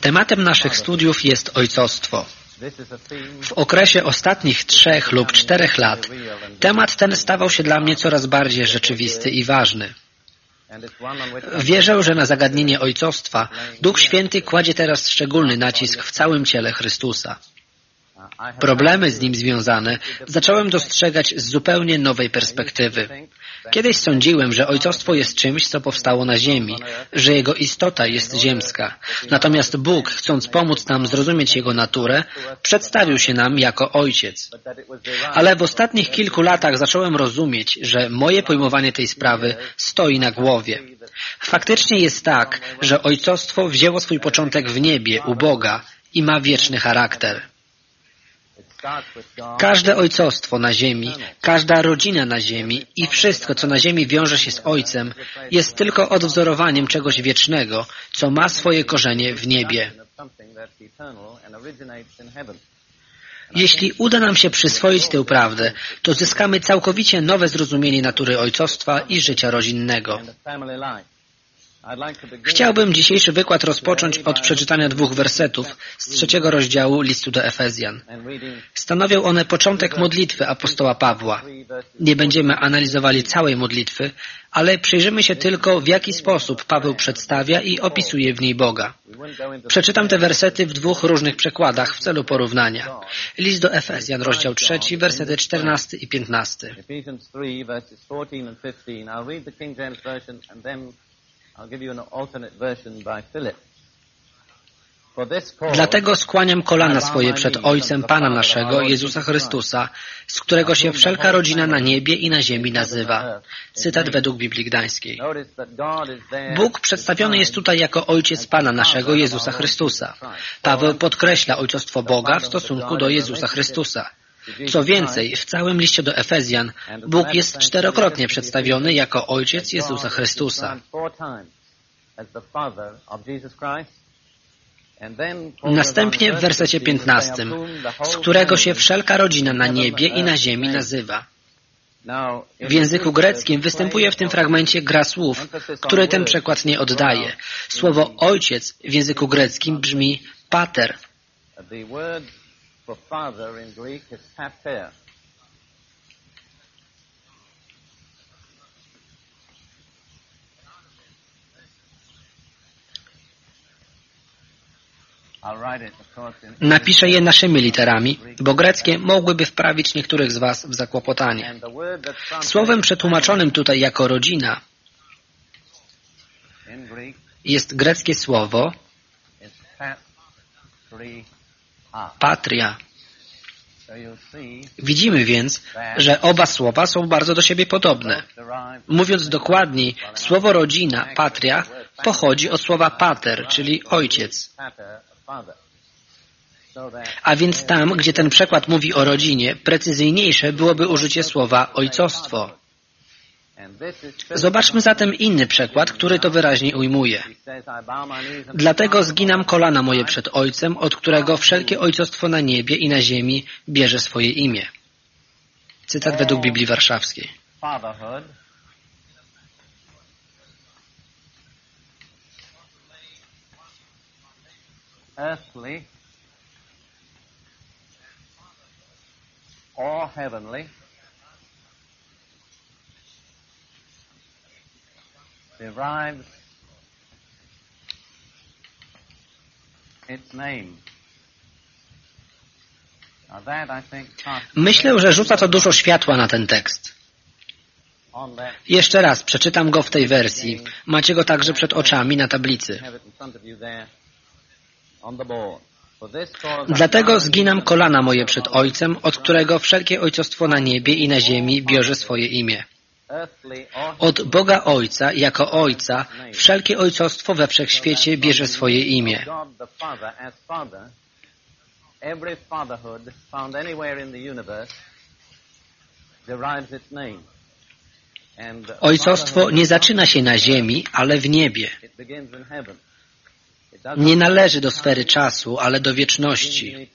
Tematem naszych studiów jest ojcostwo. W okresie ostatnich trzech lub czterech lat temat ten stawał się dla mnie coraz bardziej rzeczywisty i ważny. Wierzę, że na zagadnienie ojcostwa Duch Święty kładzie teraz szczególny nacisk w całym ciele Chrystusa. Problemy z nim związane zacząłem dostrzegać z zupełnie nowej perspektywy. Kiedyś sądziłem, że ojcostwo jest czymś, co powstało na ziemi, że jego istota jest ziemska. Natomiast Bóg, chcąc pomóc nam zrozumieć jego naturę, przedstawił się nam jako ojciec. Ale w ostatnich kilku latach zacząłem rozumieć, że moje pojmowanie tej sprawy stoi na głowie. Faktycznie jest tak, że ojcostwo wzięło swój początek w niebie, u Boga i ma wieczny charakter. Każde ojcostwo na ziemi, każda rodzina na ziemi i wszystko, co na ziemi wiąże się z Ojcem, jest tylko odwzorowaniem czegoś wiecznego, co ma swoje korzenie w niebie. Jeśli uda nam się przyswoić tę prawdę, to zyskamy całkowicie nowe zrozumienie natury ojcostwa i życia rodzinnego. Chciałbym dzisiejszy wykład rozpocząć od przeczytania dwóch wersetów z trzeciego rozdziału listu do Efezjan. Stanowią one początek modlitwy apostoła Pawła. Nie będziemy analizowali całej modlitwy, ale przyjrzymy się tylko, w jaki sposób Paweł przedstawia i opisuje w niej Boga. Przeczytam te wersety w dwóch różnych przekładach w celu porównania. List do Efezjan, rozdział trzeci, wersety 14 i 15. Dlatego skłaniam kolana swoje przed Ojcem Pana naszego, Jezusa Chrystusa, z którego się wszelka rodzina na niebie i na ziemi nazywa. Cytat według Biblii Gdańskiej. Bóg przedstawiony jest tutaj jako Ojciec Pana naszego, Jezusa Chrystusa. Paweł podkreśla ojcostwo Boga w stosunku do Jezusa Chrystusa. Co więcej, w całym liście do Efezjan Bóg jest czterokrotnie przedstawiony jako Ojciec Jezusa Chrystusa. Następnie w wersecie 15, z którego się wszelka rodzina na niebie i na ziemi nazywa. W języku greckim występuje w tym fragmencie gra słów, które ten przekład nie oddaje. Słowo ojciec w języku greckim brzmi pater. Napiszę je naszymi literami, bo greckie mogłyby wprawić niektórych z Was w zakłopotanie. Słowem przetłumaczonym tutaj jako rodzina jest greckie słowo patria. Widzimy więc, że oba słowa są bardzo do siebie podobne. Mówiąc dokładniej, słowo rodzina, patria, pochodzi od słowa pater, czyli ojciec. A więc tam, gdzie ten przekład mówi o rodzinie, precyzyjniejsze byłoby użycie słowa ojcostwo. Zobaczmy zatem inny przekład, który to wyraźnie ujmuje. Dlatego zginam kolana moje przed Ojcem, od którego wszelkie ojcostwo na niebie i na ziemi bierze swoje imię. Cytat według Biblii Warszawskiej. earthly or heavenly derives its name. Myślę, że rzuca to dużo światła na ten tekst. Jeszcze raz przeczytam go w tej wersji. Macie go także przed oczami na tablicy. Dlatego zginam kolana moje przed Ojcem, od którego wszelkie ojcostwo na niebie i na ziemi bierze swoje imię. Od Boga Ojca, jako Ojca, wszelkie ojcostwo we wszechświecie bierze swoje imię. Ojcostwo nie zaczyna się na ziemi, ale w niebie. Nie należy do sfery czasu, ale do wieczności.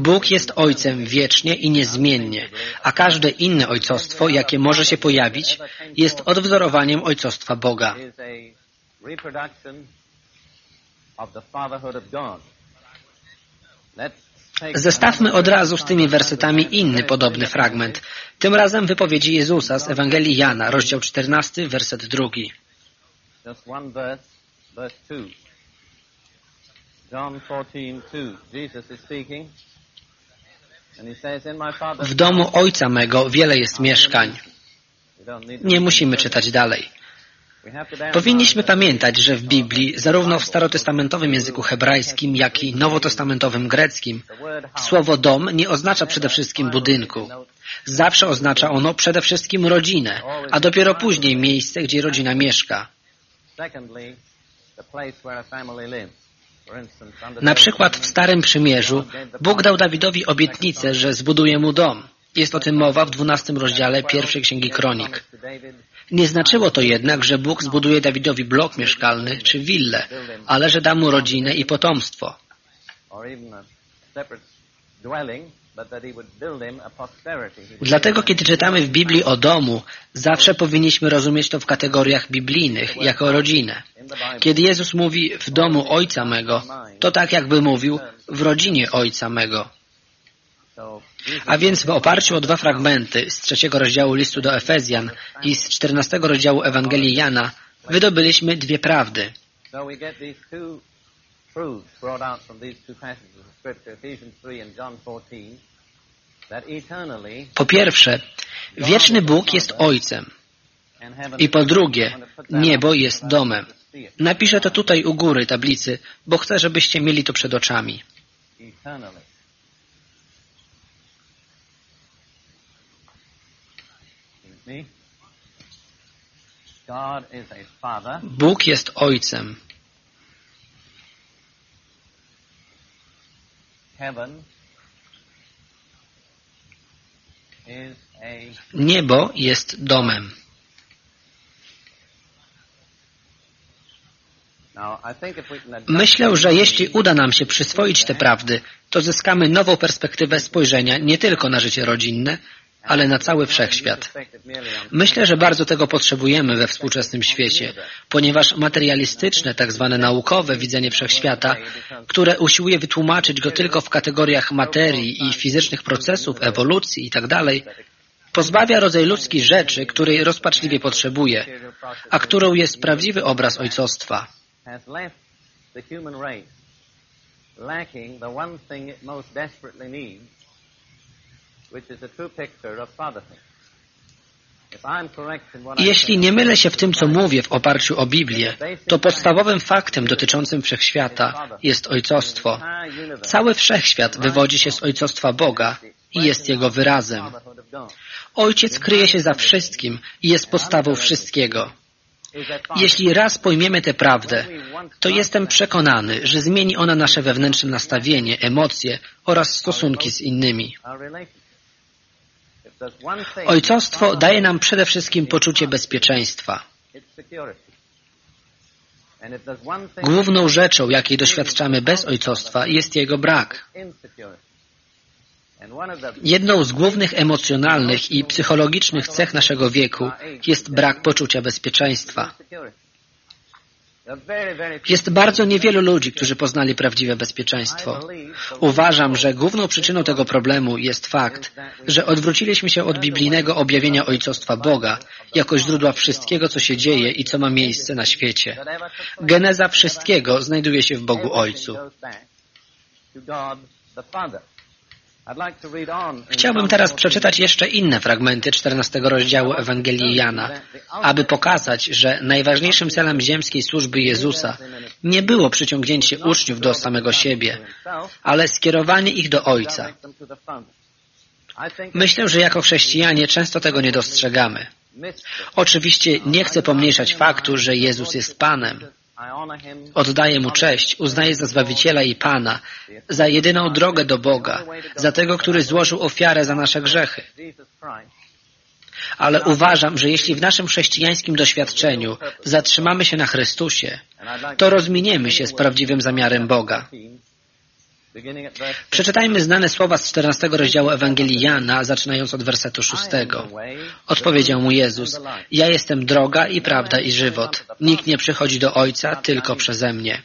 Bóg jest Ojcem wiecznie i niezmiennie, a każde inne ojcostwo, jakie może się pojawić, jest odwzorowaniem ojcostwa Boga. Zestawmy od razu z tymi wersetami inny podobny fragment. Tym razem wypowiedzi Jezusa z Ewangelii Jana, rozdział 14, werset drugi. Just one verse, verse 2. W domu Ojca mego wiele jest mieszkań. Nie musimy czytać dalej. Powinniśmy pamiętać, że w Biblii, zarówno w starotestamentowym języku hebrajskim, jak i nowotestamentowym greckim, słowo dom nie oznacza przede wszystkim budynku. Zawsze oznacza ono przede wszystkim rodzinę, a dopiero później miejsce, gdzie rodzina mieszka. Na przykład w Starym Przymierzu Bóg dał Dawidowi obietnicę, że zbuduje mu dom. Jest o tym mowa w 12 rozdziale pierwszej księgi Kronik. Nie znaczyło to jednak, że Bóg zbuduje Dawidowi blok mieszkalny czy willę, ale że da mu rodzinę i potomstwo. Dlatego, kiedy czytamy w Biblii o domu, zawsze powinniśmy rozumieć to w kategoriach biblijnych, jako rodzinę. Kiedy Jezus mówi w domu Ojca mego, to tak jakby mówił w rodzinie Ojca mego. A więc w oparciu o dwa fragmenty z trzeciego rozdziału listu do Efezjan i z czternastego rozdziału Ewangelii Jana wydobyliśmy dwie prawdy. Truths brought out from these two passages of Scripture, Ephesians 3 and John 14, that eternally Po pierwsze, wieczny Bóg jest Ojcem i po drugie, niebo jest domem. Napiszę to tutaj u góry tablicy, bo chcę, żebyście mieli to przed oczami. Bóg jest Ojcem. Heaven is a Niebo jest domem. Myślę, że jeśli uda nam się przyswoić te prawdy, to zyskamy nową perspektywę spojrzenia nie tylko na życie rodzinne, ale na cały wszechświat. Myślę, że bardzo tego potrzebujemy we współczesnym świecie, ponieważ materialistyczne, tak zwane naukowe widzenie wszechświata, które usiłuje wytłumaczyć go tylko w kategoriach materii i fizycznych procesów, ewolucji itd., pozbawia rodzaj ludzki rzeczy, której rozpaczliwie potrzebuje, a którą jest prawdziwy obraz ojcostwa. Jeśli nie mylę się w tym, co mówię w oparciu o Biblię, to podstawowym faktem dotyczącym wszechświata jest ojcostwo. Cały wszechświat wywodzi się z ojcostwa Boga i jest jego wyrazem. Ojciec kryje się za wszystkim i jest podstawą wszystkiego. Jeśli raz pojmiemy tę prawdę, to jestem przekonany, że zmieni ona nasze wewnętrzne nastawienie, emocje oraz stosunki z innymi. Ojcostwo daje nam przede wszystkim poczucie bezpieczeństwa. Główną rzeczą, jakiej doświadczamy bez ojcostwa, jest jego brak. Jedną z głównych emocjonalnych i psychologicznych cech naszego wieku jest brak poczucia bezpieczeństwa. Jest bardzo niewielu ludzi, którzy poznali prawdziwe bezpieczeństwo. Uważam, że główną przyczyną tego problemu jest fakt, że odwróciliśmy się od biblijnego objawienia ojcostwa Boga jako źródła wszystkiego, co się dzieje i co ma miejsce na świecie. Geneza wszystkiego znajduje się w Bogu Ojcu. Chciałbym teraz przeczytać jeszcze inne fragmenty 14 rozdziału Ewangelii Jana, aby pokazać, że najważniejszym celem ziemskiej służby Jezusa nie było przyciągnięcie uczniów do samego siebie, ale skierowanie ich do Ojca. Myślę, że jako chrześcijanie często tego nie dostrzegamy. Oczywiście nie chcę pomniejszać faktu, że Jezus jest Panem. Oddaję Mu cześć, uznaję za Zbawiciela i Pana, za jedyną drogę do Boga, za tego, który złożył ofiarę za nasze grzechy. Ale uważam, że jeśli w naszym chrześcijańskim doświadczeniu zatrzymamy się na Chrystusie, to rozminiemy się z prawdziwym zamiarem Boga. Przeczytajmy znane słowa z 14 rozdziału Ewangelii Jana, zaczynając od wersetu 6. Odpowiedział mu Jezus, ja jestem droga i prawda i żywot. Nikt nie przychodzi do Ojca tylko przeze mnie.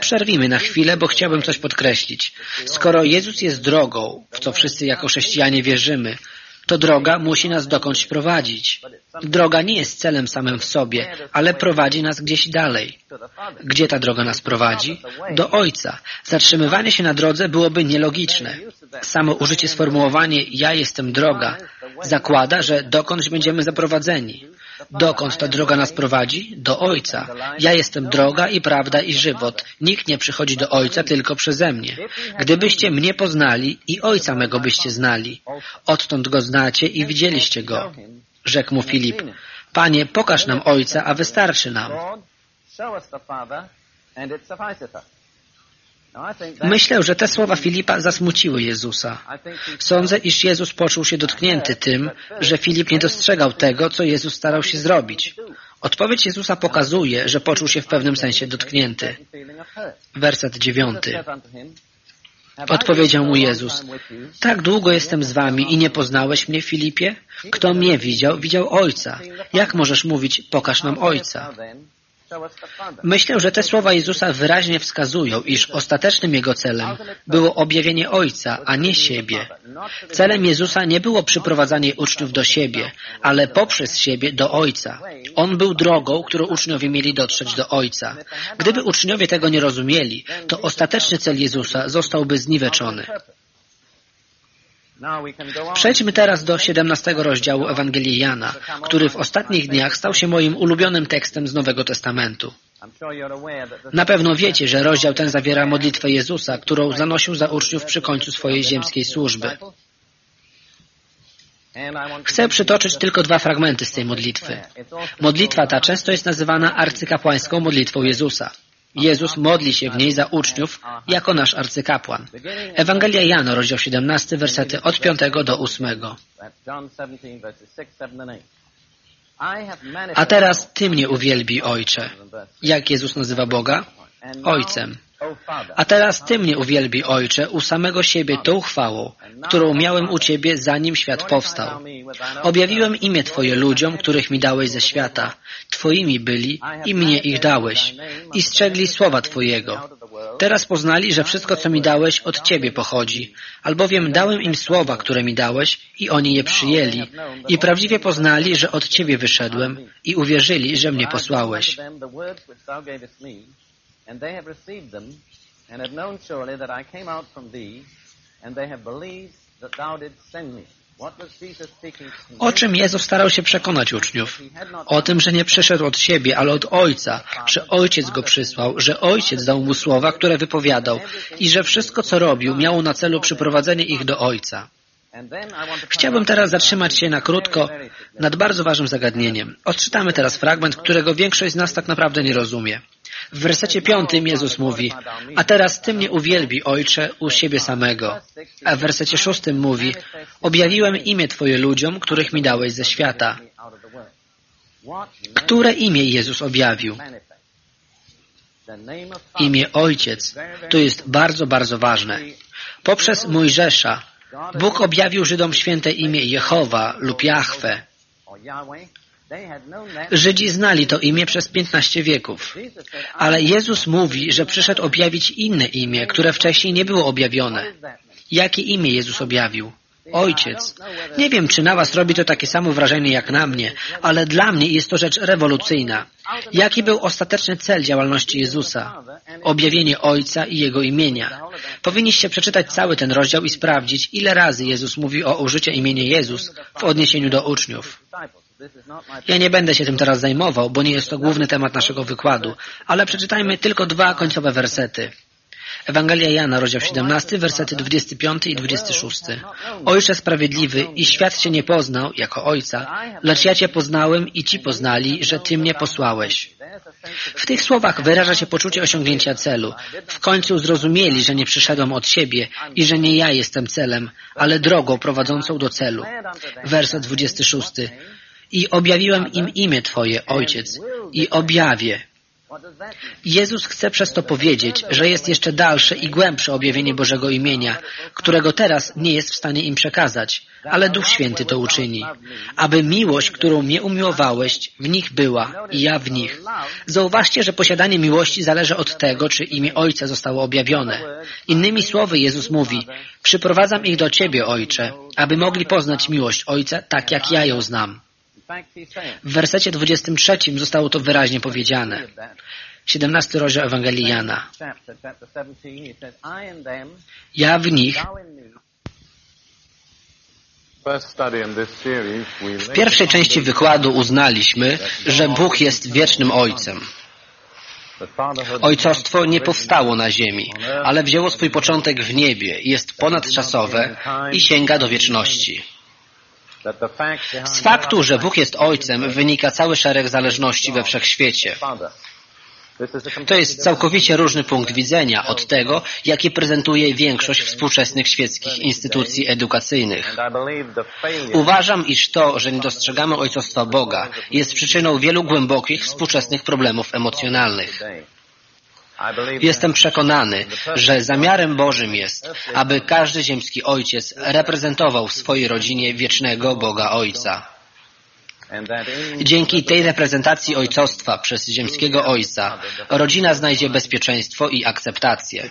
Przerwimy na chwilę, bo chciałbym coś podkreślić. Skoro Jezus jest drogą, w co wszyscy jako chrześcijanie wierzymy, to droga musi nas dokądś prowadzić. Droga nie jest celem samym w sobie, ale prowadzi nas gdzieś dalej. Gdzie ta droga nas prowadzi? Do Ojca. Zatrzymywanie się na drodze byłoby nielogiczne. Samo użycie sformułowanie ja jestem droga zakłada, że dokądś będziemy zaprowadzeni. Dokąd ta droga nas prowadzi? Do Ojca. Ja jestem droga i prawda i żywot. Nikt nie przychodzi do Ojca tylko przeze mnie. Gdybyście mnie poznali i Ojca mego byście znali. Odtąd Go znacie i widzieliście Go. Rzekł mu Filip. Panie, pokaż nam Ojca, a wystarczy nam. Myślę, że te słowa Filipa zasmuciły Jezusa. Sądzę, iż Jezus poczuł się dotknięty tym, że Filip nie dostrzegał tego, co Jezus starał się zrobić. Odpowiedź Jezusa pokazuje, że poczuł się w pewnym sensie dotknięty. Werset dziewiąty. Odpowiedział mu Jezus, tak długo jestem z wami i nie poznałeś mnie, Filipie? Kto mnie widział, widział Ojca. Jak możesz mówić, pokaż nam Ojca? Myślę, że te słowa Jezusa wyraźnie wskazują, iż ostatecznym Jego celem było objawienie Ojca, a nie siebie. Celem Jezusa nie było przyprowadzanie uczniów do siebie, ale poprzez siebie do Ojca. On był drogą, którą uczniowie mieli dotrzeć do Ojca. Gdyby uczniowie tego nie rozumieli, to ostateczny cel Jezusa zostałby zniweczony. Przejdźmy teraz do 17 rozdziału Ewangelii Jana, który w ostatnich dniach stał się moim ulubionym tekstem z Nowego Testamentu. Na pewno wiecie, że rozdział ten zawiera modlitwę Jezusa, którą zanosił za uczniów przy końcu swojej ziemskiej służby. Chcę przytoczyć tylko dwa fragmenty z tej modlitwy. Modlitwa ta często jest nazywana arcykapłańską modlitwą Jezusa. Jezus modli się w niej za uczniów jako nasz arcykapłan. Ewangelia Jana, rozdział 17, wersety od 5 do 8. A teraz Ty mnie uwielbi, Ojcze. Jak Jezus nazywa Boga? Ojcem. A teraz Ty mnie uwielbi, Ojcze, u samego siebie tą chwałą, którą miałem u Ciebie, zanim świat powstał. Objawiłem imię Twoje ludziom, których mi dałeś ze świata. Twoimi byli i mnie ich dałeś. I strzegli słowa Twojego. Teraz poznali, że wszystko, co mi dałeś, od Ciebie pochodzi, albowiem dałem im słowa, które mi dałeś i oni je przyjęli i prawdziwie poznali, że od Ciebie wyszedłem i uwierzyli, że mnie posłałeś. And they have received them, and have known surely that I came out from thee, and they have believed that thou didst send me. O czym Jezus starał się przekonać uczniów? O tym, że nie przyszedł od siebie, ale od Ojca, że Ojciec go przysłał, że Ojciec dał mu słowa, które wypowiadał i że wszystko, co robił, miało na celu przyprowadzenie ich do Ojca. Chciałbym teraz zatrzymać się na krótko nad bardzo ważnym zagadnieniem. Odczytamy teraz fragment, którego większość z nas tak naprawdę nie rozumie. W wersecie piątym Jezus mówi, a teraz Ty mnie uwielbi, Ojcze, u siebie samego. A w wersecie szóstym mówi, objawiłem imię Twoje ludziom, których mi dałeś ze świata. Które imię Jezus objawił? Imię Ojciec. To jest bardzo, bardzo ważne. Poprzez Mojżesza Bóg objawił Żydom święte imię Jehowa lub Jahwe. Żydzi znali to imię przez 15 wieków. Ale Jezus mówi, że przyszedł objawić inne imię, które wcześniej nie było objawione. Jakie imię Jezus objawił? Ojciec. Nie wiem, czy na Was robi to takie samo wrażenie jak na mnie, ale dla mnie jest to rzecz rewolucyjna. Jaki był ostateczny cel działalności Jezusa? Objawienie Ojca i Jego imienia. Powinniście przeczytać cały ten rozdział i sprawdzić, ile razy Jezus mówi o użyciu imienia Jezus w odniesieniu do uczniów. Ja nie będę się tym teraz zajmował, bo nie jest to główny temat naszego wykładu, ale przeczytajmy tylko dwa końcowe wersety. Ewangelia Jana, rozdział 17, wersety 25 i 26. Ojcze sprawiedliwy i świat Cię nie poznał jako Ojca, lecz ja Cię poznałem i Ci poznali, że Ty mnie posłałeś. W tych słowach wyraża się poczucie osiągnięcia celu. W końcu zrozumieli, że nie przyszedłem od siebie i że nie ja jestem celem, ale drogą prowadzącą do celu. Werset 26. I objawiłem im imię Twoje, Ojciec, i objawię. Jezus chce przez to powiedzieć, że jest jeszcze dalsze i głębsze objawienie Bożego imienia, którego teraz nie jest w stanie im przekazać, ale Duch Święty to uczyni. Aby miłość, którą mnie umiłowałeś, w nich była i ja w nich. Zauważcie, że posiadanie miłości zależy od tego, czy imię Ojca zostało objawione. Innymi słowy Jezus mówi, przyprowadzam ich do Ciebie, Ojcze, aby mogli poznać miłość Ojca tak, jak ja ją znam. W wersecie 23 zostało to wyraźnie powiedziane. 17 rozdział Ewangelii Jana. Ja w nich w pierwszej części wykładu uznaliśmy, że Bóg jest wiecznym Ojcem. Ojcostwo nie powstało na ziemi, ale wzięło swój początek w niebie, jest ponadczasowe i sięga do wieczności. Z faktu, że Bóg jest Ojcem, wynika cały szereg zależności we wszechświecie. To jest całkowicie różny punkt widzenia od tego, jaki prezentuje większość współczesnych świeckich instytucji edukacyjnych. Uważam, iż to, że nie dostrzegamy ojcostwa Boga, jest przyczyną wielu głębokich współczesnych problemów emocjonalnych. Jestem przekonany, że zamiarem Bożym jest, aby każdy ziemski ojciec reprezentował w swojej rodzinie wiecznego Boga Ojca. Dzięki tej reprezentacji ojcostwa przez ziemskiego ojca rodzina znajdzie bezpieczeństwo i akceptację.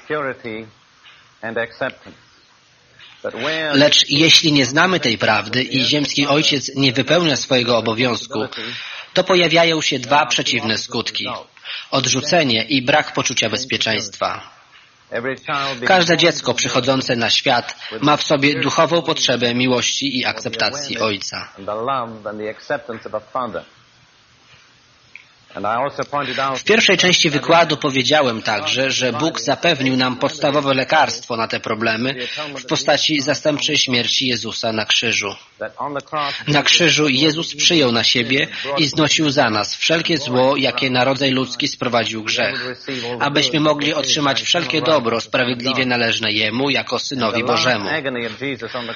Lecz jeśli nie znamy tej prawdy i ziemski ojciec nie wypełnia swojego obowiązku, to pojawiają się dwa przeciwne skutki odrzucenie i brak poczucia bezpieczeństwa. Każde dziecko przychodzące na świat ma w sobie duchową potrzebę miłości i akceptacji Ojca. W pierwszej części wykładu powiedziałem także, że Bóg zapewnił nam podstawowe lekarstwo na te problemy w postaci zastępczej śmierci Jezusa na krzyżu. Na krzyżu Jezus przyjął na siebie i znosił za nas wszelkie zło, jakie na rodzaj ludzki sprowadził grzech, abyśmy mogli otrzymać wszelkie dobro sprawiedliwie należne Jemu jako Synowi Bożemu.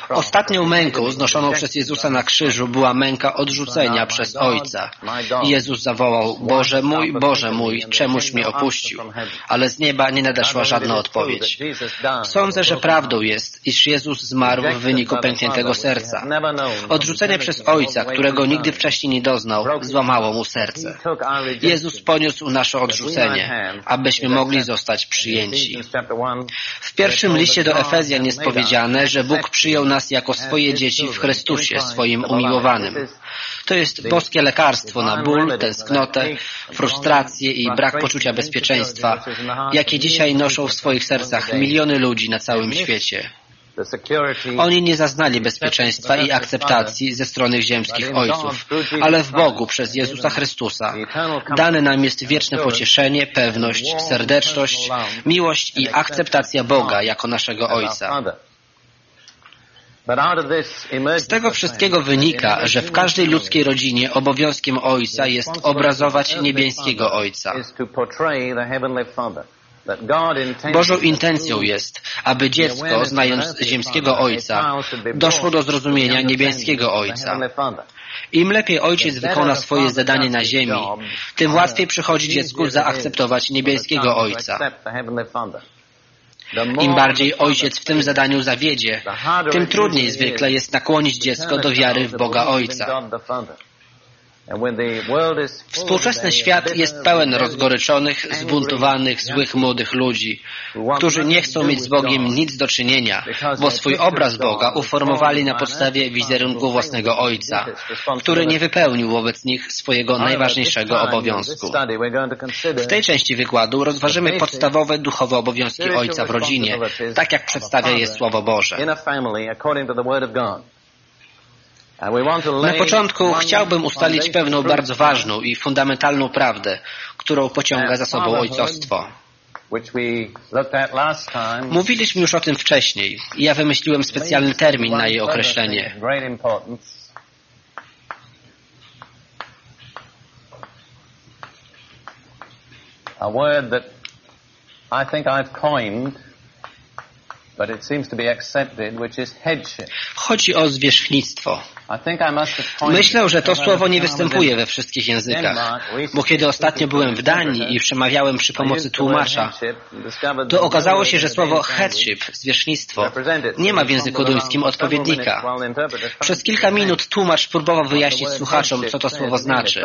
Ostatnią męką znoszoną przez Jezusa na krzyżu była męka odrzucenia przez Ojca. Jezus zawołał Boże mój, Boże mój, czemuż mnie opuścił? Ale z nieba nie nadeszła żadna odpowiedź. Sądzę, że prawdą jest, iż Jezus zmarł w wyniku pękniętego serca. Odrzucenie przez Ojca, którego nigdy wcześniej nie doznał, złamało mu serce. Jezus poniósł nasze odrzucenie, abyśmy mogli zostać przyjęci. W pierwszym liście do Efezjan jest powiedziane, że Bóg przyjął nas jako swoje dzieci w Chrystusie, swoim umiłowanym. To jest boskie lekarstwo na ból, tęsknotę, frustrację i brak poczucia bezpieczeństwa, jakie dzisiaj noszą w swoich sercach miliony ludzi na całym świecie. Oni nie zaznali bezpieczeństwa i akceptacji ze strony ziemskich ojców, ale w Bogu przez Jezusa Chrystusa. Dane nam jest wieczne pocieszenie, pewność, serdeczność, miłość i akceptacja Boga jako naszego Ojca. Z tego wszystkiego wynika, że w każdej ludzkiej rodzinie obowiązkiem ojca jest obrazować niebieskiego ojca. Bożą intencją jest, aby dziecko, znając ziemskiego ojca, doszło do zrozumienia niebieskiego ojca. Im lepiej ojciec wykona swoje zadanie na ziemi, tym łatwiej przychodzi dziecku zaakceptować niebieskiego ojca. Im bardziej ojciec w tym zadaniu zawiedzie, tym trudniej zwykle jest nakłonić dziecko do wiary w Boga Ojca. Współczesny świat jest pełen rozgoryczonych, zbuntowanych, złych młodych ludzi, którzy nie chcą mieć z Bogiem nic do czynienia, bo swój obraz Boga uformowali na podstawie wizerunku własnego Ojca, który nie wypełnił wobec nich swojego najważniejszego obowiązku. W tej części wykładu rozważymy podstawowe duchowe obowiązki Ojca w rodzinie, tak jak przedstawia je Słowo Boże. Na początku chciałbym ustalić pewną bardzo ważną i fundamentalną prawdę, którą pociąga za sobą ojcostwo. Mówiliśmy już o tym wcześniej i ja wymyśliłem specjalny termin na jej określenie. A word that I think I've coined Chodzi o zwierzchnictwo. Myślę, że to słowo nie występuje we wszystkich językach, bo kiedy ostatnio byłem w Danii i przemawiałem przy pomocy tłumacza, to okazało się, że słowo headship, zwierzchnictwo, nie ma w języku duńskim odpowiednika. Przez kilka minut tłumacz próbował wyjaśnić słuchaczom, co to słowo znaczy.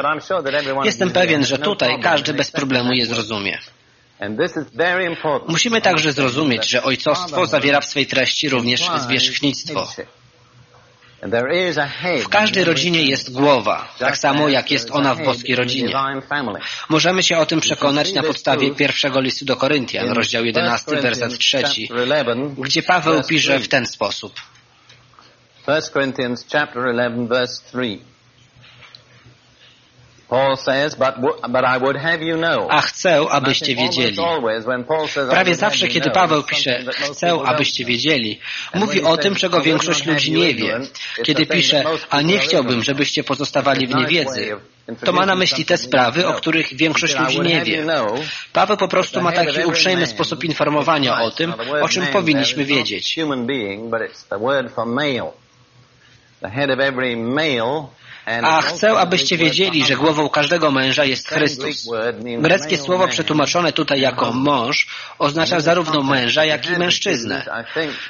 Jestem pewien, że tutaj każdy bez problemu je zrozumie. Musimy także zrozumieć, że ojcostwo zawiera w swej treści również zwierzchnictwo. W każdej rodzinie jest głowa, tak samo jak jest ona w boskiej rodzinie. Możemy się o tym przekonać na podstawie pierwszego listu do Koryntian, rozdział 11, werset 3, gdzie Paweł pisze w ten sposób. 1 Corinthians chapter 11 verse 3. A chcę, abyście wiedzieli. Prawie zawsze, kiedy Paweł pisze, chcę, abyście wiedzieli, mówi o tym, czego większość ludzi nie wie. Kiedy pisze, a nie chciałbym, żebyście pozostawali w niewiedzy, to ma na myśli te sprawy, o których większość ludzi nie wie. Paweł po prostu ma taki uprzejmy sposób informowania o tym, o czym powinniśmy wiedzieć. The head of every male a chcę, abyście wiedzieli, że głową każdego męża jest Chrystus. Greckie słowo przetłumaczone tutaj jako mąż oznacza zarówno męża, jak i mężczyznę.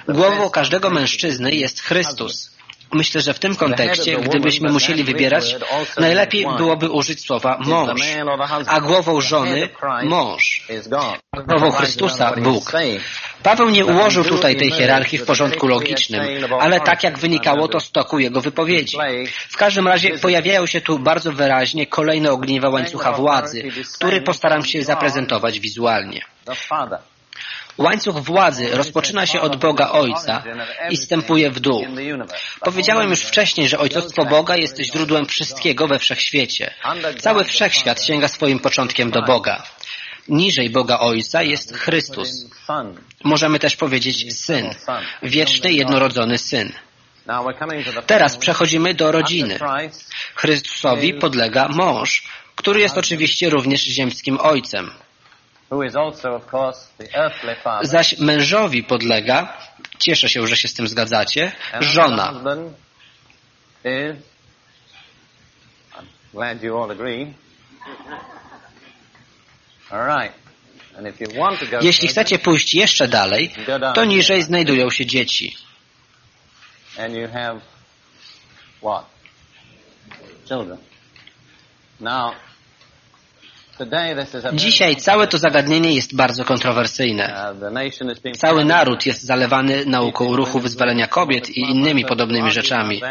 Głową każdego mężczyzny jest Chrystus. Myślę, że w tym kontekście, gdybyśmy musieli wybierać, najlepiej byłoby użyć słowa mąż, a głową żony mąż, głową Chrystusa Bóg. Paweł nie ułożył tutaj tej hierarchii w porządku logicznym, ale tak jak wynikało to z toku jego wypowiedzi. W każdym razie pojawiają się tu bardzo wyraźnie kolejne ogniwa łańcucha władzy, który postaram się zaprezentować wizualnie. Łańcuch władzy rozpoczyna się od Boga Ojca i stępuje w dół. Powiedziałem już wcześniej, że ojcostwo Boga jest źródłem wszystkiego we wszechświecie. Cały wszechświat sięga swoim początkiem do Boga. Niżej Boga Ojca jest Chrystus. Możemy też powiedzieć Syn, wieczny jednorodzony Syn. Teraz przechodzimy do rodziny. Chrystusowi podlega mąż, który jest oczywiście również ziemskim ojcem. Zaś mężowi podlega, cieszę się, że się z tym zgadzacie, żona. Jeśli chcecie pójść jeszcze dalej, to niżej znajdują się dzieci. Now, Dzisiaj całe to zagadnienie jest bardzo kontrowersyjne. Cały naród jest zalewany nauką ruchu wyzwolenia kobiet i innymi podobnymi rzeczami.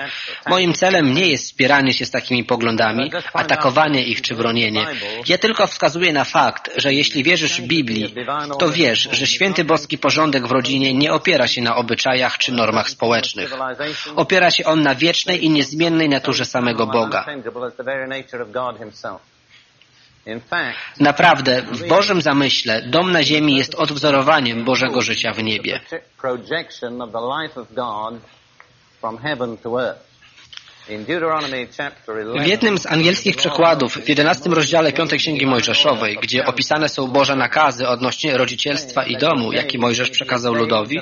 Moim celem nie jest spieranie się z takimi poglądami, atakowanie ich czy bronienie. Ja tylko wskazuję na fakt, że jeśli wierzysz w Biblii, to wiesz, że święty boski porządek w rodzinie nie opiera się na obyczajach czy normach społecznych. Opiera się on na wiecznej i niezmiennej naturze samego Boga. Naprawdę, w Bożym zamyśle dom na ziemi jest odwzorowaniem Bożego życia w niebie. W jednym z angielskich przekładów, w 11 rozdziale 5 Księgi Mojżeszowej, gdzie opisane są Boże nakazy odnośnie rodzicielstwa i domu, jaki Mojżesz przekazał ludowi,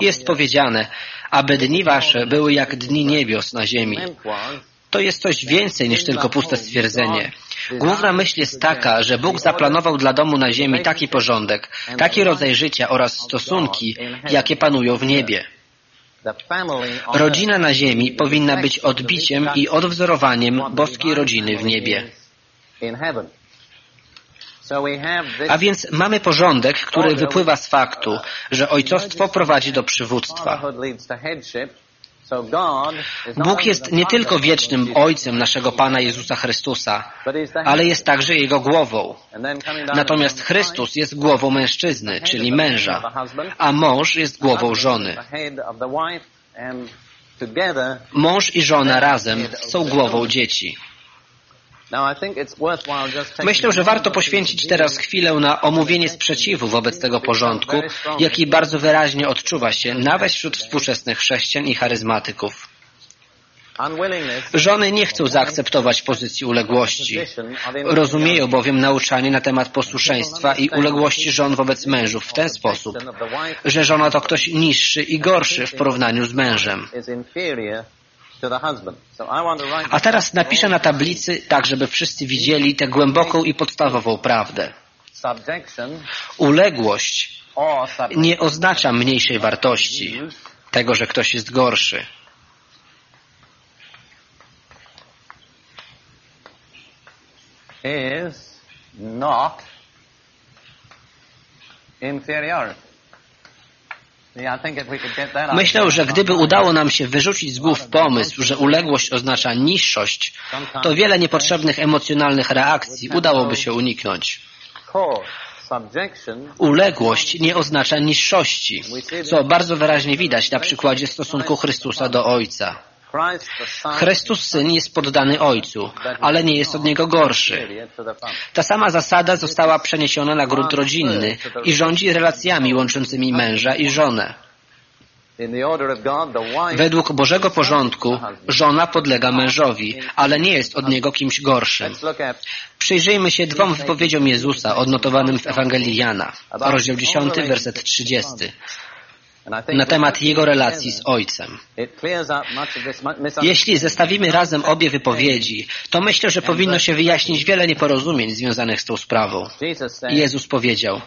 jest powiedziane, aby dni wasze były jak dni niebios na ziemi. To jest coś więcej niż tylko puste stwierdzenie. Główna myśl jest taka, że Bóg zaplanował dla domu na ziemi taki porządek, taki rodzaj życia oraz stosunki, jakie panują w niebie. Rodzina na ziemi powinna być odbiciem i odwzorowaniem boskiej rodziny w niebie. A więc mamy porządek, który wypływa z faktu, że ojcostwo prowadzi do przywództwa. Bóg jest nie tylko wiecznym Ojcem naszego Pana Jezusa Chrystusa, ale jest także Jego głową. Natomiast Chrystus jest głową mężczyzny, czyli męża, a mąż jest głową żony. Mąż i żona razem są głową dzieci. Myślę, że warto poświęcić teraz chwilę na omówienie sprzeciwu wobec tego porządku, jaki bardzo wyraźnie odczuwa się nawet wśród współczesnych chrześcijan i charyzmatyków. Żony nie chcą zaakceptować pozycji uległości. Rozumieją bowiem nauczanie na temat posłuszeństwa i uległości żon wobec mężów w ten sposób, że żona to ktoś niższy i gorszy w porównaniu z mężem. A teraz napiszę na tablicy, tak żeby wszyscy widzieli tę głęboką i podstawową prawdę. Uległość nie oznacza mniejszej wartości, tego, że ktoś jest gorszy. is not inferiority. Myślę, że gdyby udało nam się wyrzucić z głów pomysł, że uległość oznacza niższość, to wiele niepotrzebnych emocjonalnych reakcji udałoby się uniknąć. Uległość nie oznacza niższości, co bardzo wyraźnie widać na przykładzie stosunku Chrystusa do Ojca. Chrystus Syn jest poddany Ojcu, ale nie jest od Niego gorszy. Ta sama zasada została przeniesiona na grunt rodzinny i rządzi relacjami łączącymi męża i żonę. Według Bożego porządku żona podlega mężowi, ale nie jest od niego kimś gorszym. Przyjrzyjmy się dwom wypowiedziom Jezusa odnotowanym w Ewangelii Jana, rozdział 10, werset 30 na temat jego relacji z Ojcem. Jeśli zestawimy razem obie wypowiedzi, to myślę, że powinno się wyjaśnić wiele nieporozumień związanych z tą sprawą. Jezus powiedział,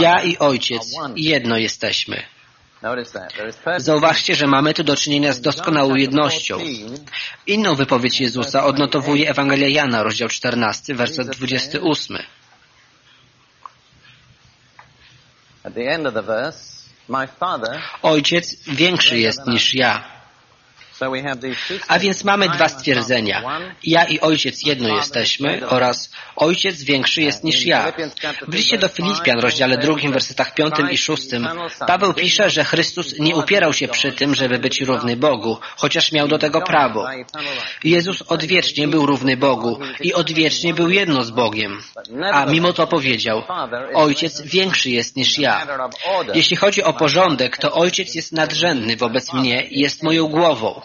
ja i Ojciec jedno jesteśmy. Zauważcie, że mamy tu do czynienia z doskonałą jednością. Inną wypowiedź Jezusa odnotowuje Ewangelia Jana, rozdział 14, werset 28. Ojciec większy jest niż ja. A więc mamy dwa stwierdzenia. Ja i Ojciec jedno jesteśmy oraz Ojciec większy jest niż ja. W liście do Filipian, rozdziale drugim, wersetach piątym i szóstym, Paweł pisze, że Chrystus nie upierał się przy tym, żeby być równy Bogu, chociaż miał do tego prawo. Jezus odwiecznie był równy Bogu i odwiecznie był jedno z Bogiem. A mimo to powiedział, Ojciec większy jest niż ja. Jeśli chodzi o porządek, to Ojciec jest nadrzędny wobec mnie i jest moją głową.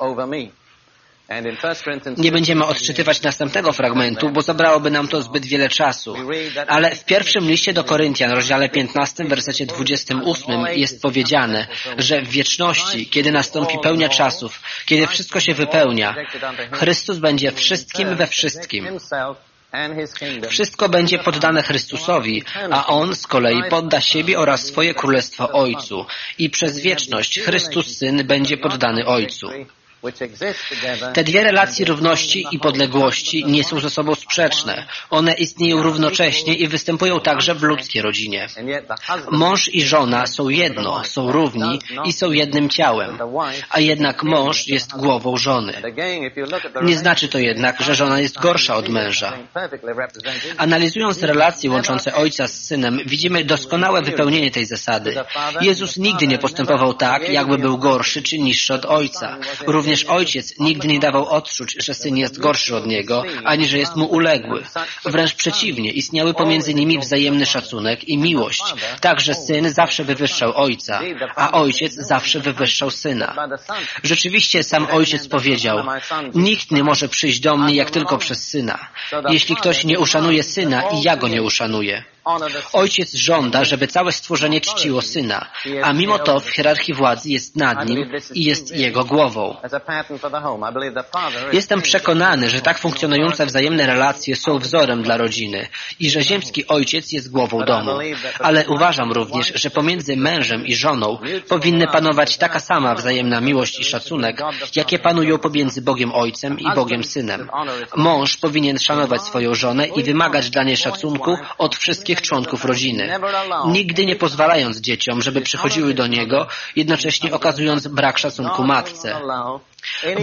Nie będziemy odczytywać następnego fragmentu, bo zabrałoby nam to zbyt wiele czasu. Ale w pierwszym liście do Koryntian, rozdziale 15, wersecie 28 jest powiedziane, że w wieczności, kiedy nastąpi pełnia czasów, kiedy wszystko się wypełnia, Chrystus będzie wszystkim we wszystkim. Wszystko będzie poddane Chrystusowi, a On z kolei podda siebie oraz swoje królestwo Ojcu i przez wieczność Chrystus Syn będzie poddany Ojcu. Te dwie relacje równości i podległości nie są ze sobą sprzeczne. One istnieją równocześnie i występują także w ludzkiej rodzinie. Mąż i żona są jedno, są równi i są jednym ciałem, a jednak mąż jest głową żony. Nie znaczy to jednak, że żona jest gorsza od męża. Analizując relacje łączące ojca z synem, widzimy doskonałe wypełnienie tej zasady. Jezus nigdy nie postępował tak, jakby był gorszy czy niższy od ojca. Również Również ojciec nigdy nie dawał odczuć, że syn jest gorszy od niego, ani że jest mu uległy. Wręcz przeciwnie, istniały pomiędzy nimi wzajemny szacunek i miłość. Tak, że syn zawsze wywyższał ojca, a ojciec zawsze wywyższał syna. Rzeczywiście sam ojciec powiedział, nikt nie może przyjść do mnie jak tylko przez syna. Jeśli ktoś nie uszanuje syna, i ja go nie uszanuję. Ojciec żąda, żeby całe stworzenie czciło Syna, a mimo to w hierarchii władzy jest nad nim i jest jego głową. Jestem przekonany, że tak funkcjonujące wzajemne relacje są wzorem dla rodziny i że ziemski ojciec jest głową domu. Ale uważam również, że pomiędzy mężem i żoną powinny panować taka sama wzajemna miłość i szacunek, jakie panują pomiędzy Bogiem Ojcem i Bogiem Synem. Mąż powinien szanować swoją żonę i wymagać dla niej szacunku od wszystkich wszystkich członków rodziny, nigdy nie pozwalając dzieciom, żeby przychodziły do niego, jednocześnie okazując brak szacunku matce.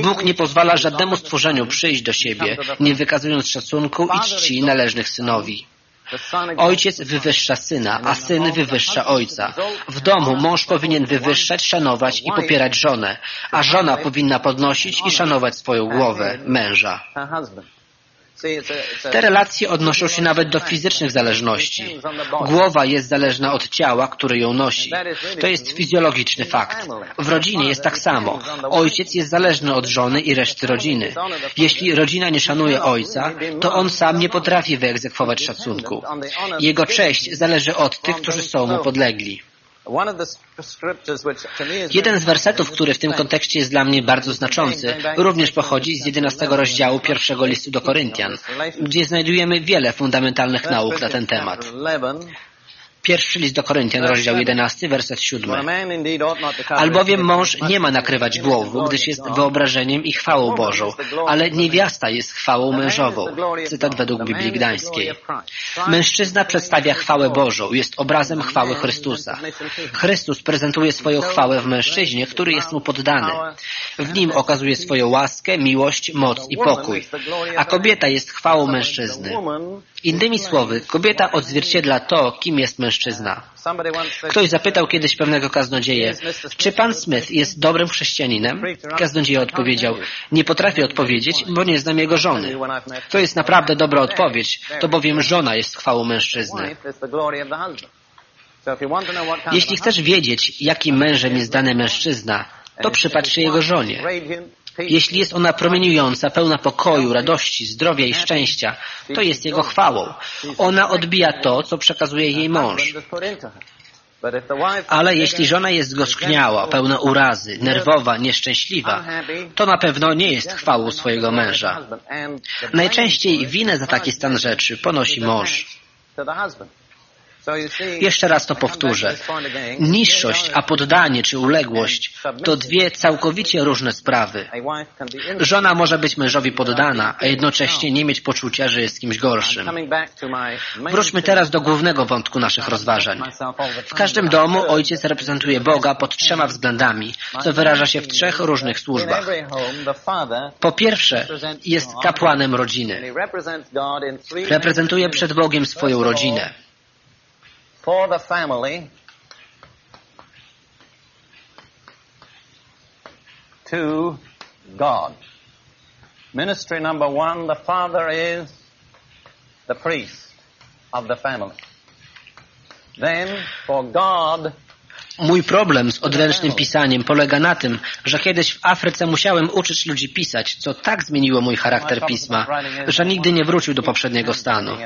Bóg nie pozwala żadnemu stworzeniu przyjść do siebie, nie wykazując szacunku i czci należnych synowi. Ojciec wywyższa syna, a syn wywyższa ojca. W domu mąż powinien wywyższać, szanować i popierać żonę, a żona powinna podnosić i szanować swoją głowę, męża. Te relacje odnoszą się nawet do fizycznych zależności. Głowa jest zależna od ciała, które ją nosi. To jest fizjologiczny fakt. W rodzinie jest tak samo. Ojciec jest zależny od żony i reszty rodziny. Jeśli rodzina nie szanuje ojca, to on sam nie potrafi wyegzekwować szacunku. Jego cześć zależy od tych, którzy są mu podlegli. Jeden z wersetów, który w tym kontekście jest dla mnie bardzo znaczący, również pochodzi z 11 rozdziału pierwszego listu do Koryntian, gdzie znajdujemy wiele fundamentalnych nauk na ten temat. Pierwszy list do Koryntian, rozdział 11, werset 7. Albowiem mąż nie ma nakrywać głowy, gdyż jest wyobrażeniem i chwałą Bożą, ale niewiasta jest chwałą mężową. Cytat według Biblii Gdańskiej. Mężczyzna przedstawia chwałę Bożą, jest obrazem chwały Chrystusa. Chrystus prezentuje swoją chwałę w mężczyźnie, który jest mu poddany. W nim okazuje swoją łaskę, miłość, moc i pokój. A kobieta jest chwałą mężczyzny. Innymi słowy, kobieta odzwierciedla to, kim jest mężczyzna. Ktoś zapytał kiedyś pewnego kaznodzieję, czy pan Smith jest dobrym chrześcijaninem? Kaznodzieja odpowiedział, nie potrafię odpowiedzieć, bo nie znam jego żony. To jest naprawdę dobra odpowiedź, to bowiem żona jest chwałą mężczyzny. Jeśli chcesz wiedzieć, jakim mężem jest dany mężczyzna, to przypatrz się jego żonie. Jeśli jest ona promieniująca, pełna pokoju, radości, zdrowia i szczęścia, to jest jego chwałą. Ona odbija to, co przekazuje jej mąż. Ale jeśli żona jest zgorzkniała, pełna urazy, nerwowa, nieszczęśliwa, to na pewno nie jest chwałą swojego męża. Najczęściej winę za taki stan rzeczy ponosi mąż. Jeszcze raz to powtórzę. Niższość, a poddanie czy uległość to dwie całkowicie różne sprawy. Żona może być mężowi poddana, a jednocześnie nie mieć poczucia, że jest kimś gorszym. Wróćmy teraz do głównego wątku naszych rozważań. W każdym domu ojciec reprezentuje Boga pod trzema względami, co wyraża się w trzech różnych służbach. Po pierwsze, jest kapłanem rodziny. Reprezentuje przed Bogiem swoją rodzinę for the family to God. Ministry number one, the father is the priest of the family. Then for God Mój problem z odręcznym pisaniem polega na tym, że kiedyś w Afryce musiałem uczyć ludzi pisać, co tak zmieniło mój charakter pisma, że nigdy nie wrócił do poprzedniego stanu.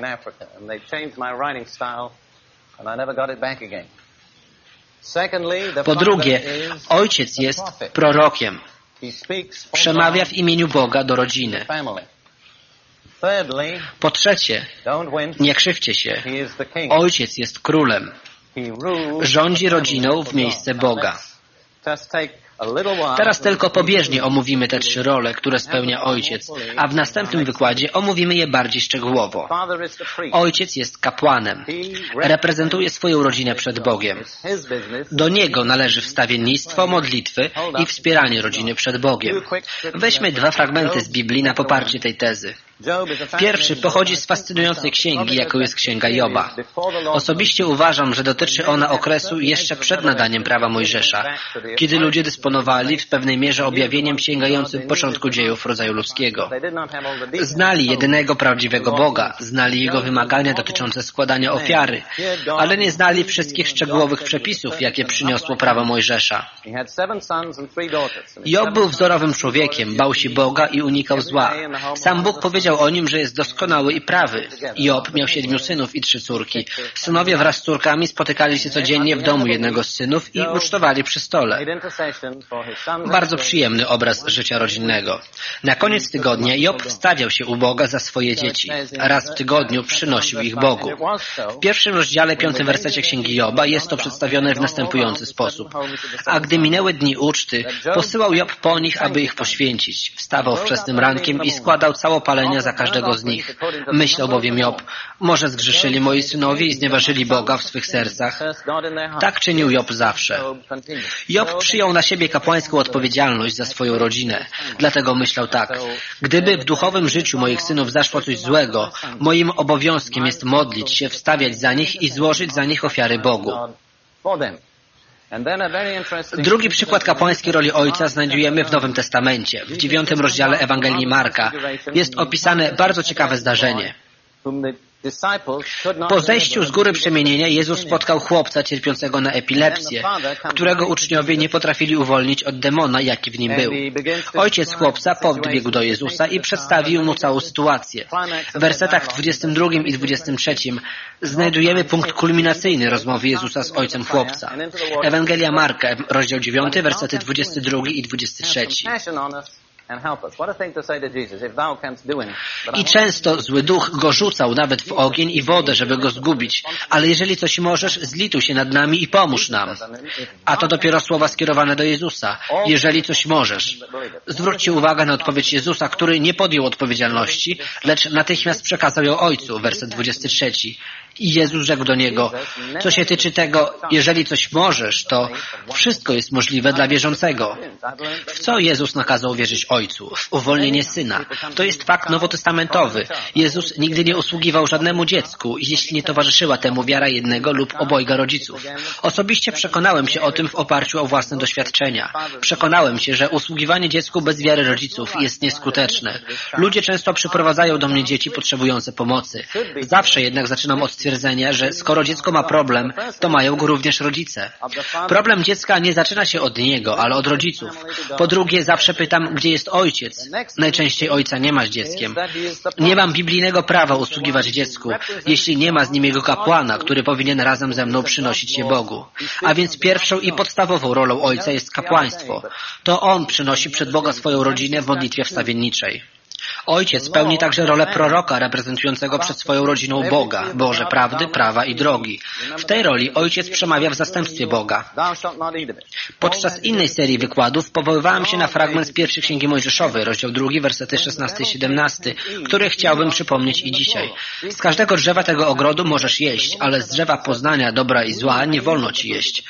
Po drugie, ojciec jest prorokiem. Przemawia w imieniu Boga do rodziny. Po trzecie, nie krzywcie się. Ojciec jest królem. Rządzi rodziną w miejsce Boga. Teraz tylko pobieżnie omówimy te trzy role, które spełnia ojciec, a w następnym wykładzie omówimy je bardziej szczegółowo. Ojciec jest kapłanem. Reprezentuje swoją rodzinę przed Bogiem. Do niego należy wstawiennictwo, modlitwy i wspieranie rodziny przed Bogiem. Weźmy dwa fragmenty z Biblii na poparcie tej tezy. Pierwszy pochodzi z fascynującej księgi, jaką jest księga Joba. Osobiście uważam, że dotyczy ona okresu jeszcze przed nadaniem prawa Mojżesza, kiedy ludzie dysponowali w pewnej mierze objawieniem sięgającym początku dziejów rodzaju ludzkiego. Znali jedynego prawdziwego Boga, znali Jego wymagania dotyczące składania ofiary, ale nie znali wszystkich szczegółowych przepisów, jakie przyniosło prawo Mojżesza. Job był wzorowym człowiekiem, bał się Boga i unikał zła. Sam Bóg powiedział powiedział o nim, że jest doskonały i prawy. Job miał siedmiu synów i trzy córki. Synowie wraz z córkami spotykali się codziennie w domu jednego z synów i ucztowali przy stole. Bardzo przyjemny obraz życia rodzinnego. Na koniec tygodnia Job wstawiał się u Boga za swoje dzieci. Raz w tygodniu przynosił ich Bogu. W pierwszym rozdziale, piątym wersecie Księgi Joba jest to przedstawione w następujący sposób. A gdy minęły dni uczty, posyłał Job po nich, aby ich poświęcić. Wstawał wczesnym rankiem i składał całopalenie za każdego z nich. Myślał bowiem Job, może zgrzeszyli moi synowie i znieważyli Boga w swych sercach. Tak czynił Job zawsze. Job przyjął na siebie kapłańską odpowiedzialność za swoją rodzinę. Dlatego myślał tak, gdyby w duchowym życiu moich synów zaszło coś złego, moim obowiązkiem jest modlić się, wstawiać za nich i złożyć za nich ofiary Bogu. Drugi przykład kapłańskiej roli Ojca znajdujemy w Nowym Testamencie. W dziewiątym rozdziale Ewangelii Marka jest opisane bardzo ciekawe zdarzenie. Po zejściu z góry przemienienia Jezus spotkał chłopca cierpiącego na epilepsję, którego uczniowie nie potrafili uwolnić od demona, jaki w nim był. Ojciec chłopca podbiegł do Jezusa i przedstawił mu całą sytuację. W wersetach 22 i 23 znajdujemy punkt kulminacyjny rozmowy Jezusa z ojcem chłopca. Ewangelia Marka, rozdział 9, wersety 22 i 23. I często zły duch go rzucał nawet w ogień i wodę, żeby go zgubić. Ale jeżeli coś możesz, zlituj się nad nami i pomóż nam. A to dopiero słowa skierowane do Jezusa. Jeżeli coś możesz. Zwróćcie uwagę na odpowiedź Jezusa, który nie podjął odpowiedzialności, lecz natychmiast przekazał ją Ojcu, werset 23. I Jezus rzekł do niego, co się tyczy tego, jeżeli coś możesz, to wszystko jest możliwe dla wierzącego. W co Jezus nakazał wierzyć Ojcu? W uwolnienie Syna. To jest fakt nowotestamentowy. Jezus nigdy nie usługiwał żadnemu dziecku, jeśli nie towarzyszyła temu wiara jednego lub obojga rodziców. Osobiście przekonałem się o tym w oparciu o własne doświadczenia. Przekonałem się, że usługiwanie dziecku bez wiary rodziców jest nieskuteczne. Ludzie często przyprowadzają do mnie dzieci potrzebujące pomocy. Zawsze jednak zaczynam od stwierdzenia, że skoro dziecko ma problem, to mają go również rodzice. Problem dziecka nie zaczyna się od niego, ale od rodziców. Po drugie, zawsze pytam, gdzie jest ojciec. Najczęściej ojca nie ma z dzieckiem. Nie mam biblijnego prawa usługiwać dziecku, jeśli nie ma z nim jego kapłana, który powinien razem ze mną przynosić się Bogu. A więc pierwszą i podstawową rolą ojca jest kapłaństwo. To on przynosi przed Boga swoją rodzinę w modlitwie wstawienniczej. Ojciec pełni także rolę proroka reprezentującego przed swoją rodziną Boga, Boże prawdy, prawa i drogi. W tej roli ojciec przemawia w zastępstwie Boga. Podczas innej serii wykładów powoływałem się na fragment z pierwszej Księgi Mojżeszowej, rozdział 2, wersety 16 i 17, który chciałbym przypomnieć i dzisiaj. Z każdego drzewa tego ogrodu możesz jeść, ale z drzewa poznania dobra i zła nie wolno ci jeść.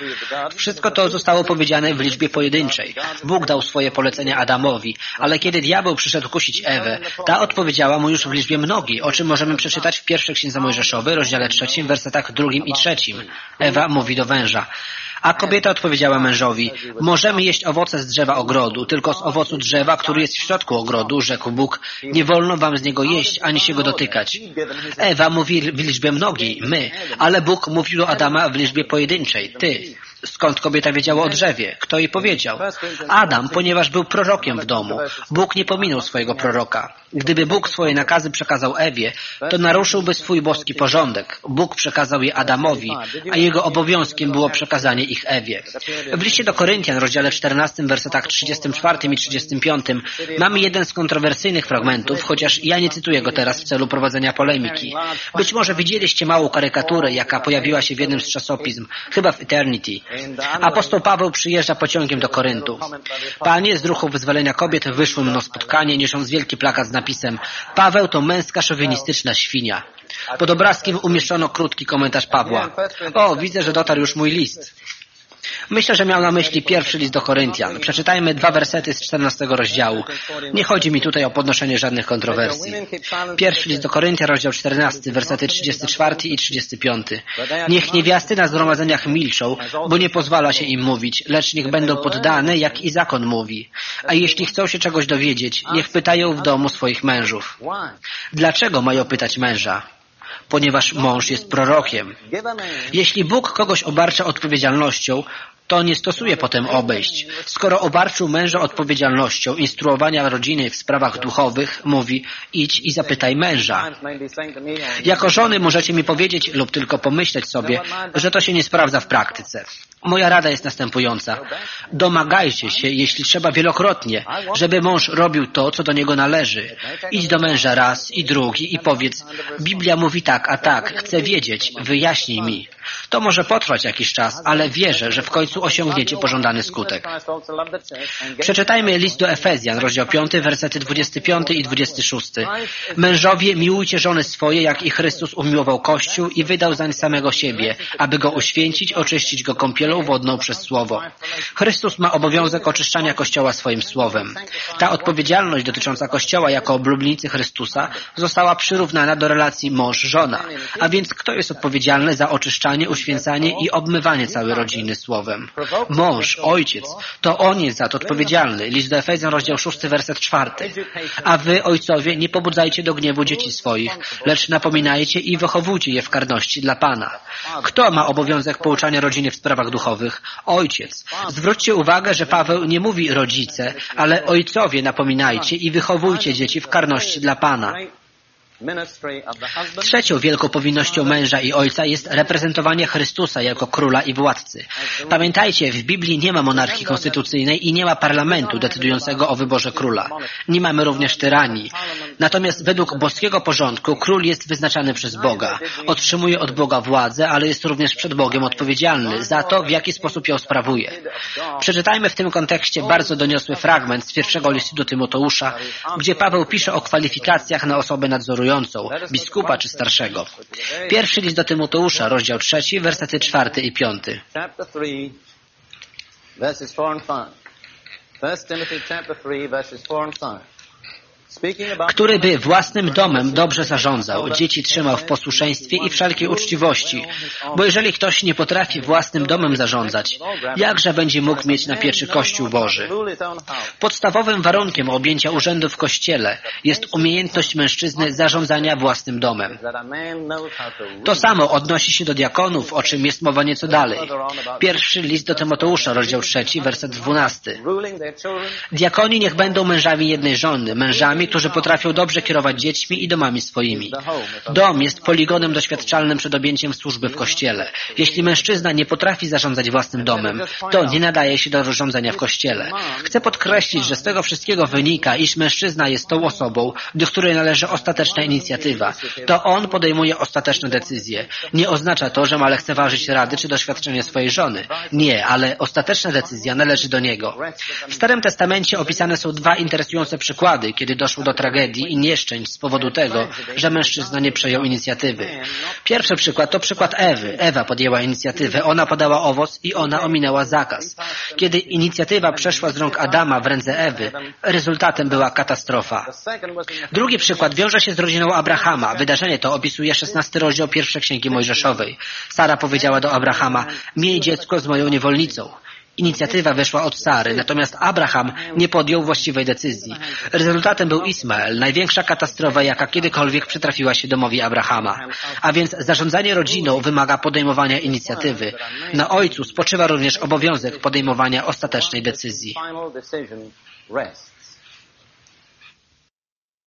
Wszystko to zostało powiedziane w liczbie pojedynczej. Bóg dał swoje polecenia Adamowi, ale kiedy diabeł przyszedł kusić Ewę, ta odpowiedziała mu już w liczbie mnogiej, o czym możemy przeczytać w pierwszej księdze Mojżeszowej, rozdziale trzecim, wersetach drugim i trzecim. Ewa mówi do węża. A kobieta odpowiedziała mężowi, możemy jeść owoce z drzewa ogrodu, tylko z owocu drzewa, który jest w środku ogrodu, rzekł Bóg, nie wolno wam z niego jeść, ani się go dotykać. Ewa mówi w liczbie mnogiej, my, ale Bóg mówił do Adama w liczbie pojedynczej, ty. Skąd kobieta wiedziała o drzewie? Kto jej powiedział? Adam, ponieważ był prorokiem w domu. Bóg nie pominął swojego proroka. Gdyby Bóg swoje nakazy przekazał Ewie, to naruszyłby swój boski porządek. Bóg przekazał je Adamowi, a jego obowiązkiem było przekazanie ich Ewie. W liście do Koryntian, rozdziale 14, wersetach 34 i 35 mamy jeden z kontrowersyjnych fragmentów, chociaż ja nie cytuję go teraz w celu prowadzenia polemiki. Być może widzieliście małą karykaturę, jaka pojawiła się w jednym z czasopism, chyba w Eternity. Apostoł Paweł przyjeżdża pociągiem do Koryntu. Panie z ruchu wyzwolenia kobiet wyszły mną spotkanie, niosąc wielki plakat z napisem Paweł to męska szowinistyczna świnia. Pod obrazkiem umieszczono krótki komentarz Pawła. O, widzę, że dotarł już mój list. Myślę, że miał na myśli pierwszy list do Koryntian. Przeczytajmy dwa wersety z 14 rozdziału. Nie chodzi mi tutaj o podnoszenie żadnych kontrowersji. Pierwszy list do Koryntian, rozdział 14, wersety 34 i 35. Niech niewiasty na zgromadzeniach milczą, bo nie pozwala się im mówić, lecz niech będą poddane, jak i zakon mówi. A jeśli chcą się czegoś dowiedzieć, niech pytają w domu swoich mężów. Dlaczego mają pytać męża? Ponieważ mąż jest prorokiem. Jeśli Bóg kogoś obarcza odpowiedzialnością, to nie stosuje potem obejść. Skoro obarczył męża odpowiedzialnością instruowania rodziny w sprawach duchowych, mówi idź i zapytaj męża. Jako żony możecie mi powiedzieć lub tylko pomyśleć sobie, że to się nie sprawdza w praktyce. Moja rada jest następująca. Domagajcie się, jeśli trzeba wielokrotnie, żeby mąż robił to, co do niego należy. Idź do męża raz i drugi i powiedz, Biblia mówi tak, a tak, chcę wiedzieć, wyjaśnij mi. To może potrwać jakiś czas, ale wierzę, że w końcu osiągniecie pożądany skutek. Przeczytajmy list do Efezjan, rozdział 5, wersety 25 i 26. Mężowie, miłujcie żony swoje, jak i Chrystus umiłował Kościół i wydał zań samego siebie, aby go uświęcić, oczyścić go kąpielą wodną przez Słowo. Chrystus ma obowiązek oczyszczania Kościoła swoim Słowem. Ta odpowiedzialność dotycząca Kościoła jako oblubnicy Chrystusa została przyrównana do relacji mąż-żona. A więc kto jest odpowiedzialny za oczyszczanie, uświęcanie i obmywanie całej rodziny Słowem? Mąż, ojciec, to on jest za to odpowiedzialny. List do Efezjan, rozdział 6, werset 4. A wy, ojcowie, nie pobudzajcie do gniewu dzieci swoich, lecz napominajcie i wychowujcie je w karności dla Pana. Kto ma obowiązek pouczania rodziny w sprawach duchowych? Ojciec. Zwróćcie uwagę, że Paweł nie mówi rodzice, ale ojcowie napominajcie i wychowujcie dzieci w karności dla Pana. Trzecią wielką powinnością męża i ojca jest reprezentowanie Chrystusa jako króla i władcy. Pamiętajcie, w Biblii nie ma monarchii konstytucyjnej i nie ma parlamentu decydującego o wyborze króla. Nie mamy również tyranii. Natomiast według boskiego porządku król jest wyznaczany przez Boga. Otrzymuje od Boga władzę, ale jest również przed Bogiem odpowiedzialny za to, w jaki sposób ją sprawuje. Przeczytajmy w tym kontekście bardzo doniosły fragment z pierwszego listu do Tymoteusza, gdzie Paweł pisze o kwalifikacjach na osobę biskupa czy starszego. Pierwszy list do Tymoteusza, rozdział trzeci, wersety czwarty i piąty. Który by własnym domem dobrze zarządzał, dzieci trzymał w posłuszeństwie i wszelkiej uczciwości. Bo jeżeli ktoś nie potrafi własnym domem zarządzać, jakże będzie mógł mieć na pieczy Kościół Boży? Podstawowym warunkiem objęcia urzędu w Kościele jest umiejętność mężczyzny zarządzania własnym domem. To samo odnosi się do diakonów, o czym jest mowa nieco dalej. Pierwszy list do Tymoteusza, rozdział trzeci, werset dwunasty. Diakoni niech będą mężami jednej żony, mężami, którzy potrafią dobrze kierować dziećmi i domami swoimi. Dom jest poligonem doświadczalnym przed objęciem służby w Kościele. Jeśli mężczyzna nie potrafi zarządzać własnym domem, to nie nadaje się do rządzenia w Kościele. Chcę podkreślić, że z tego wszystkiego wynika, iż mężczyzna jest tą osobą, do której należy ostateczna inicjatywa. To on podejmuje ostateczne decyzje. Nie oznacza to, że ma lekceważyć rady czy doświadczenie swojej żony. Nie, ale ostateczna decyzja należy do niego. W Starym Testamencie opisane są dwa interesujące przykłady, kiedy doszło do tragedii i nieszczęść z powodu tego, że mężczyzna nie przejął inicjatywy. Pierwszy przykład to przykład Ewy. Ewa podjęła inicjatywę, ona podała owoc i ona ominęła zakaz. Kiedy inicjatywa przeszła z rąk Adama w ręce Ewy, rezultatem była katastrofa. Drugi przykład wiąże się z rodziną Abrahama. Wydarzenie to opisuje 16 rozdział pierwszej księgi Mojżeszowej. Sara powiedziała do Abrahama, miej dziecko z moją niewolnicą. Inicjatywa wyszła od Sary, natomiast Abraham nie podjął właściwej decyzji. Rezultatem był Ismael, największa katastrofa, jaka kiedykolwiek przytrafiła się domowi Abrahama. A więc zarządzanie rodziną wymaga podejmowania inicjatywy. Na ojcu spoczywa również obowiązek podejmowania ostatecznej decyzji.